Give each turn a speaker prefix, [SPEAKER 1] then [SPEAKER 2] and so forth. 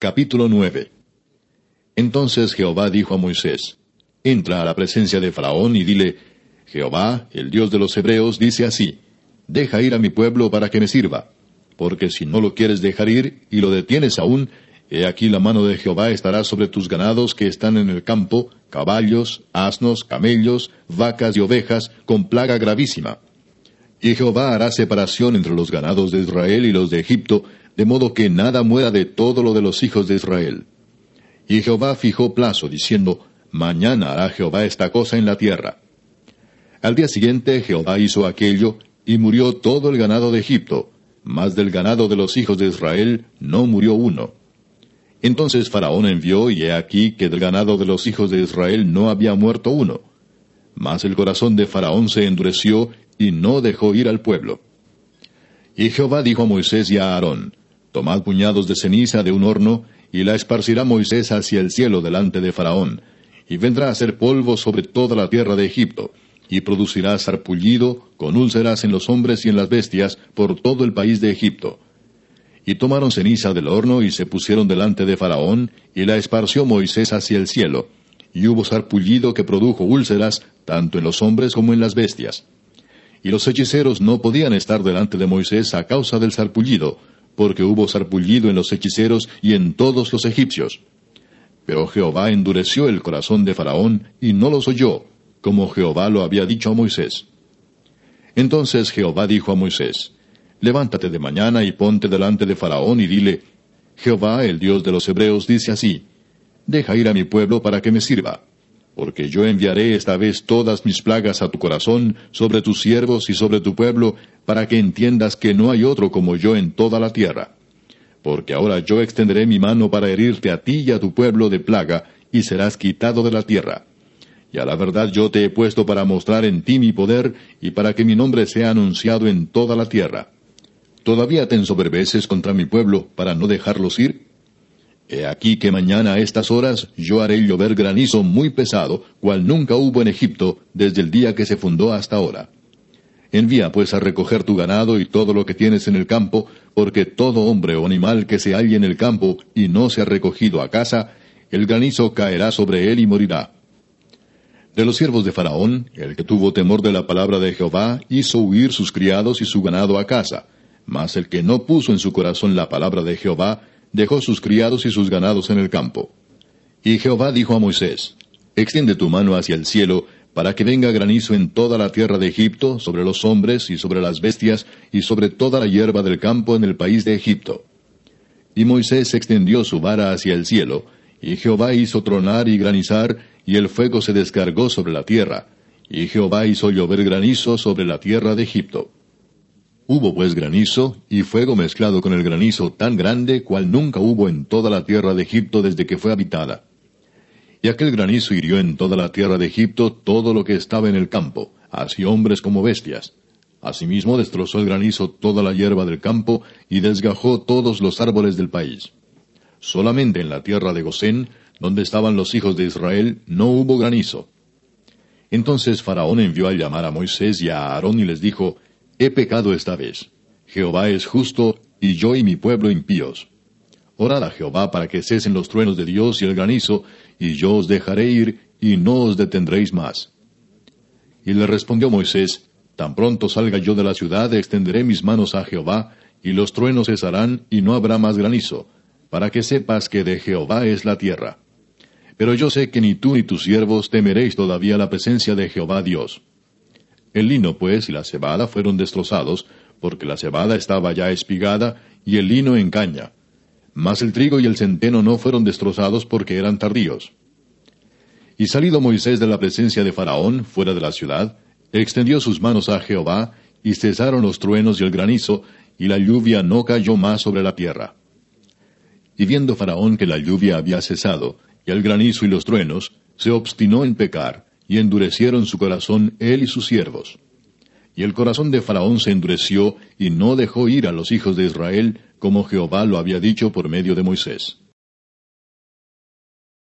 [SPEAKER 1] Capítulo 9 Entonces Jehová dijo a Moisés, Entra a la presencia de Faraón y dile, Jehová, el Dios de los Hebreos, dice así, Deja ir a mi pueblo para que me sirva, porque si no lo quieres dejar ir y lo detienes aún, he aquí la mano de Jehová estará sobre tus ganados que están en el campo, caballos, asnos, camellos, vacas y ovejas, con plaga gravísima. Y Jehová hará separación entre los ganados de Israel y los de Egipto, de modo que nada muera de todo lo de los hijos de Israel. Y Jehová fijó plazo, diciendo, Mañana hará Jehová esta cosa en la tierra. Al día siguiente Jehová hizo aquello, y murió todo el ganado de Egipto, mas del ganado de los hijos de Israel no murió uno. Entonces Faraón envió, y he aquí que del ganado de los hijos de Israel no había muerto uno. Mas el corazón de Faraón se endureció, y no dejó ir al pueblo. Y Jehová dijo a Moisés y a Aarón, Tomad puñados de ceniza de un horno, y la esparcirá Moisés hacia el cielo delante de Faraón, y vendrá a ser polvo sobre toda la tierra de Egipto, y producirá sarpullido, con úlceras en los hombres y en las bestias, por todo el país de Egipto. Y tomaron ceniza del horno y se pusieron delante de Faraón, y la esparció Moisés hacia el cielo, y hubo sarpullido que produjo úlceras, tanto en los hombres como en las bestias. Y los hechiceros no podían estar delante de Moisés a causa del sarpullido, porque hubo sarpullido en los hechiceros y en todos los egipcios. Pero Jehová endureció el corazón de Faraón y no los oyó, como Jehová lo había dicho a Moisés. Entonces Jehová dijo a Moisés, Levántate de mañana y ponte delante de Faraón y dile, Jehová, el Dios de los Hebreos, dice así, Deja ir a mi pueblo para que me sirva porque yo enviaré esta vez todas mis plagas a tu corazón, sobre tus siervos y sobre tu pueblo, para que entiendas que no hay otro como yo en toda la tierra. Porque ahora yo extenderé mi mano para herirte a ti y a tu pueblo de plaga, y serás quitado de la tierra. Y a la verdad yo te he puesto para mostrar en ti mi poder, y para que mi nombre sea anunciado en toda la tierra. ¿Todavía te ensoberbeces contra mi pueblo, para no dejarlos ir? He aquí que mañana a estas horas yo haré llover granizo muy pesado, cual nunca hubo en Egipto desde el día que se fundó hasta ahora. Envía pues a recoger tu ganado y todo lo que tienes en el campo, porque todo hombre o animal que se halle en el campo y no se ha recogido a casa, el granizo caerá sobre él y morirá. De los siervos de Faraón, el que tuvo temor de la palabra de Jehová, hizo huir sus criados y su ganado a casa, mas el que no puso en su corazón la palabra de Jehová, dejó sus criados y sus ganados en el campo. Y Jehová dijo a Moisés, Extiende tu mano hacia el cielo, para que venga granizo en toda la tierra de Egipto, sobre los hombres y sobre las bestias, y sobre toda la hierba del campo en el país de Egipto. Y Moisés extendió su vara hacia el cielo, y Jehová hizo tronar y granizar, y el fuego se descargó sobre la tierra, y Jehová hizo llover granizo sobre la tierra de Egipto. Hubo pues granizo, y fuego mezclado con el granizo tan grande cual nunca hubo en toda la tierra de Egipto desde que fue habitada. Y aquel granizo hirió en toda la tierra de Egipto todo lo que estaba en el campo, así hombres como bestias. Asimismo destrozó el granizo toda la hierba del campo y desgajó todos los árboles del país. Solamente en la tierra de Gosén, donde estaban los hijos de Israel, no hubo granizo. Entonces Faraón envió a llamar a Moisés y a Aarón y les dijo, He pecado esta vez. Jehová es justo, y yo y mi pueblo impíos. Orad a Jehová para que cesen los truenos de Dios y el granizo, y yo os dejaré ir, y no os detendréis más. Y le respondió Moisés, Tan pronto salga yo de la ciudad, extenderé mis manos a Jehová, y los truenos cesarán, y no habrá más granizo, para que sepas que de Jehová es la tierra. Pero yo sé que ni tú ni tus siervos temeréis todavía la presencia de Jehová Dios. El lino, pues, y la cebada fueron destrozados, porque la cebada estaba ya espigada, y el lino en caña. Mas el trigo y el centeno no fueron destrozados porque eran tardíos. Y salido Moisés de la presencia de Faraón, fuera de la ciudad, extendió sus manos a Jehová, y cesaron los truenos y el granizo, y la lluvia no cayó más sobre la tierra. Y viendo Faraón que la lluvia había cesado, y el granizo y los truenos, se obstinó en pecar, y endurecieron su corazón él y sus siervos. Y el corazón de Faraón se endureció y no dejó ir a los hijos de Israel, como Jehová lo había dicho por medio de Moisés.